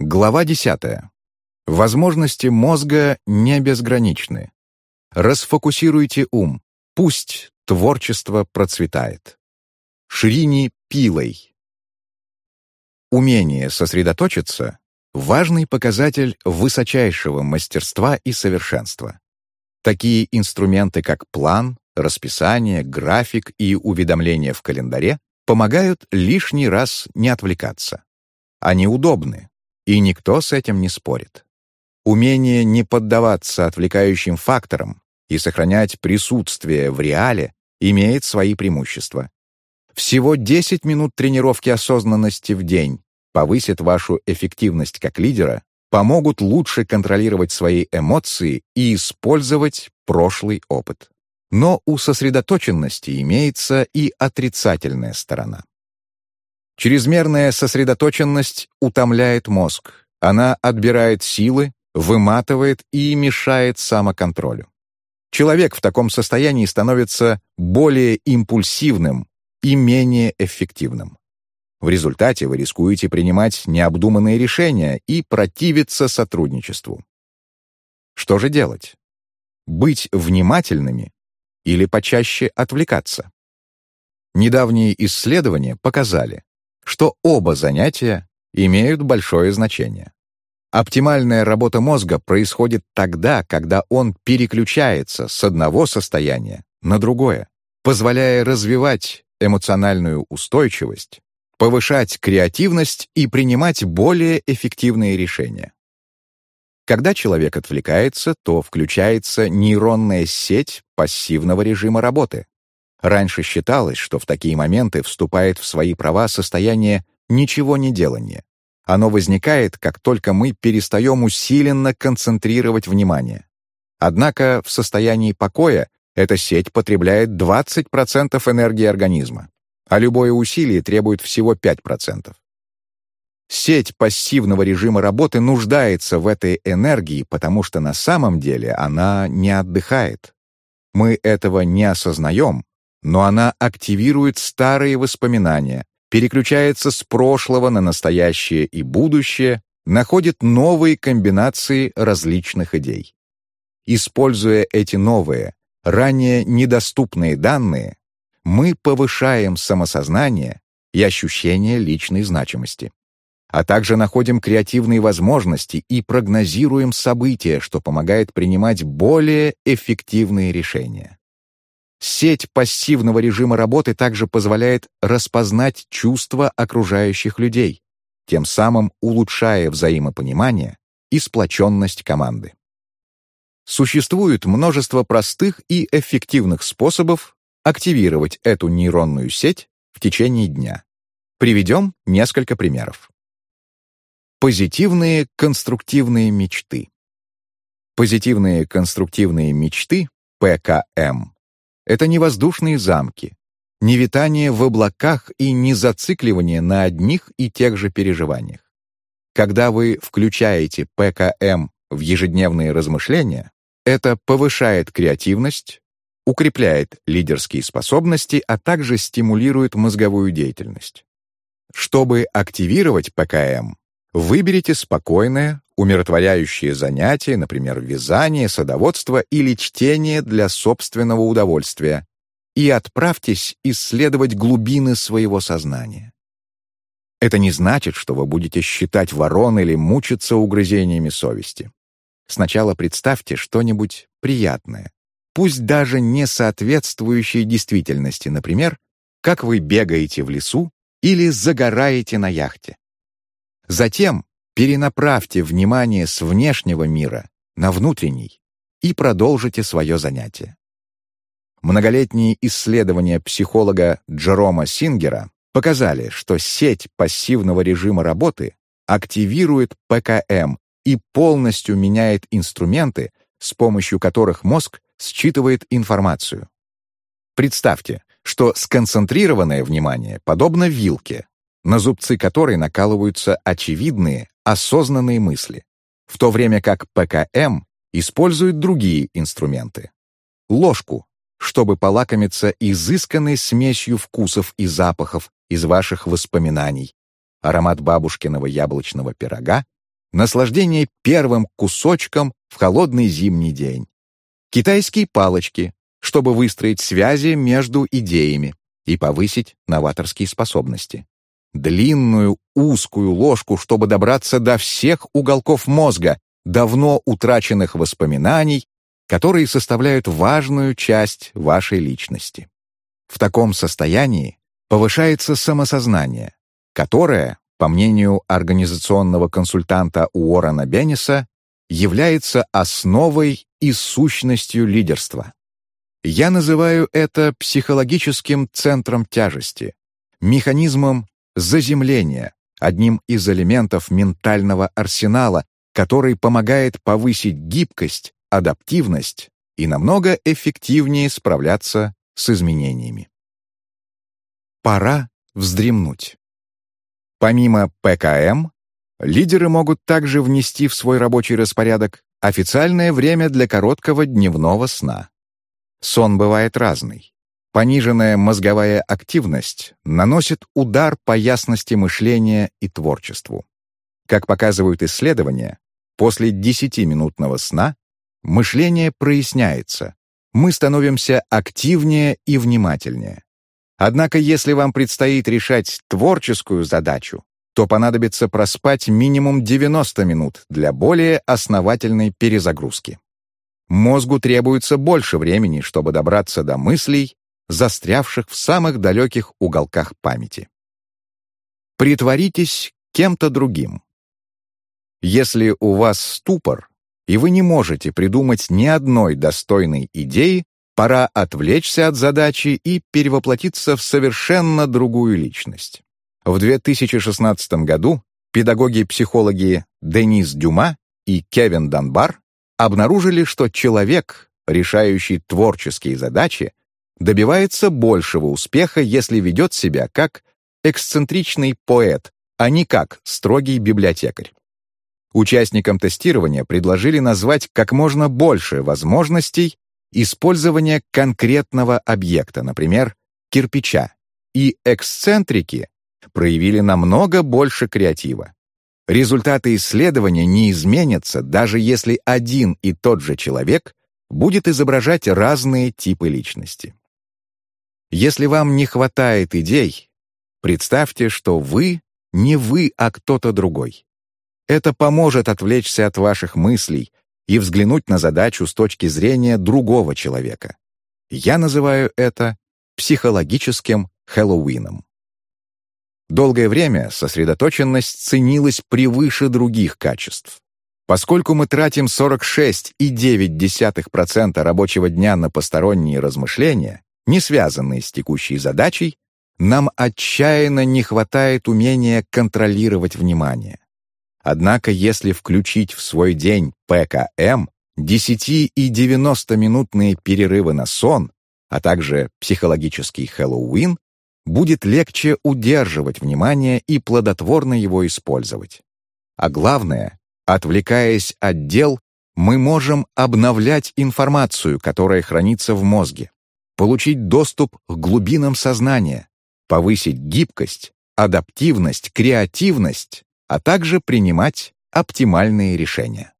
Глава 10. Возможности мозга не безграничны. Расфокусируйте ум. Пусть творчество процветает. Ширини Пилой. Умение сосредоточиться — важный показатель высочайшего мастерства и совершенства. Такие инструменты, как план, расписание, график и уведомления в календаре, помогают лишний раз не отвлекаться. Они удобны, и никто с этим не спорит. Умение не поддаваться отвлекающим факторам и сохранять присутствие в реале имеет свои преимущества. Всего 10 минут тренировки осознанности в день повысят вашу эффективность как лидера, помогут лучше контролировать свои эмоции и использовать прошлый опыт. Но у сосредоточенности имеется и отрицательная сторона. Чрезмерная сосредоточенность утомляет мозг. Она отбирает силы, выматывает и мешает самоконтролю. Человек в таком состоянии становится более импульсивным и менее эффективным. В результате вы рискуете принимать необдуманные решения и противиться сотрудничеству. Что же делать? Быть внимательными или почаще отвлекаться? Недавние исследования показали, что оба занятия имеют большое значение. Оптимальная работа мозга происходит тогда, когда он переключается с одного состояния на другое, позволяя развивать эмоциональную устойчивость, повышать креативность и принимать более эффективные решения. Когда человек отвлекается, то включается нейронная сеть пассивного режима работы, Раньше считалось, что в такие моменты вступает в свои права состояние ничего не делания. Оно возникает, как только мы перестаем усиленно концентрировать внимание. Однако в состоянии покоя эта сеть потребляет 20% энергии организма, а любое усилие требует всего 5%. Сеть пассивного режима работы нуждается в этой энергии, потому что на самом деле она не отдыхает. Мы этого не осознаем, но она активирует старые воспоминания, переключается с прошлого на настоящее и будущее, находит новые комбинации различных идей. Используя эти новые, ранее недоступные данные, мы повышаем самосознание и ощущение личной значимости а также находим креативные возможности и прогнозируем события, что помогает принимать более эффективные решения. Сеть пассивного режима работы также позволяет распознать чувства окружающих людей, тем самым улучшая взаимопонимание и сплоченность команды. Существует множество простых и эффективных способов активировать эту нейронную сеть в течение дня. Приведем несколько примеров. Позитивные конструктивные мечты. Позитивные конструктивные мечты, ПКМ, это не воздушные замки, не витание в облаках и не зацикливание на одних и тех же переживаниях. Когда вы включаете ПКМ в ежедневные размышления, это повышает креативность, укрепляет лидерские способности, а также стимулирует мозговую деятельность. Чтобы активировать ПКМ, выберите спокойное, умиротворяющие занятия, например, вязание, садоводство или чтение для собственного удовольствия, и отправьтесь исследовать глубины своего сознания. Это не значит, что вы будете считать ворон или мучиться угрызениями совести. Сначала представьте что-нибудь приятное, пусть даже не соответствующее действительности, например, как вы бегаете в лесу или загораете на яхте. Затем Перенаправьте внимание с внешнего мира на внутренний и продолжите свое занятие. Многолетние исследования психолога Джерома Сингера показали, что сеть пассивного режима работы активирует ПКМ и полностью меняет инструменты, с помощью которых мозг считывает информацию. Представьте, что сконцентрированное внимание подобно вилке, на зубцы которой накалываются очевидные, осознанные мысли, в то время как ПКМ использует другие инструменты. Ложку, чтобы полакомиться изысканной смесью вкусов и запахов из ваших воспоминаний. Аромат бабушкиного яблочного пирога, наслаждение первым кусочком в холодный зимний день. Китайские палочки, чтобы выстроить связи между идеями и повысить новаторские способности длинную узкую ложку, чтобы добраться до всех уголков мозга, давно утраченных воспоминаний, которые составляют важную часть вашей личности. В таком состоянии повышается самосознание, которое, по мнению организационного консультанта Уоррена Бенниса, является основой и сущностью лидерства. Я называю это психологическим центром тяжести, механизмом заземление, одним из элементов ментального арсенала, который помогает повысить гибкость, адаптивность и намного эффективнее справляться с изменениями. Пора вздремнуть. Помимо ПКМ, лидеры могут также внести в свой рабочий распорядок официальное время для короткого дневного сна. Сон бывает разный. Пониженная мозговая активность наносит удар по ясности мышления и творчеству. Как показывают исследования, после 10-минутного сна мышление проясняется, мы становимся активнее и внимательнее. Однако, если вам предстоит решать творческую задачу, то понадобится проспать минимум 90 минут для более основательной перезагрузки. Мозгу требуется больше времени, чтобы добраться до мыслей застрявших в самых далеких уголках памяти. Притворитесь кем-то другим. Если у вас ступор, и вы не можете придумать ни одной достойной идеи, пора отвлечься от задачи и перевоплотиться в совершенно другую личность. В 2016 году педагоги-психологи Денис Дюма и Кевин Данбар обнаружили, что человек, решающий творческие задачи, добивается большего успеха, если ведет себя как эксцентричный поэт, а не как строгий библиотекарь. Участникам тестирования предложили назвать как можно больше возможностей использования конкретного объекта, например, кирпича, и эксцентрики проявили намного больше креатива. Результаты исследования не изменятся, даже если один и тот же человек будет изображать разные типы личности. Если вам не хватает идей, представьте, что вы — не вы, а кто-то другой. Это поможет отвлечься от ваших мыслей и взглянуть на задачу с точки зрения другого человека. Я называю это психологическим Хэллоуином. Долгое время сосредоточенность ценилась превыше других качеств. Поскольку мы тратим 46,9% рабочего дня на посторонние размышления, не связанные с текущей задачей, нам отчаянно не хватает умения контролировать внимание. Однако, если включить в свой день ПКМ, 10- и 90-минутные перерывы на сон, а также психологический Хэллоуин, будет легче удерживать внимание и плодотворно его использовать. А главное, отвлекаясь от дел, мы можем обновлять информацию, которая хранится в мозге, получить доступ к глубинам сознания, повысить гибкость, адаптивность, креативность, а также принимать оптимальные решения.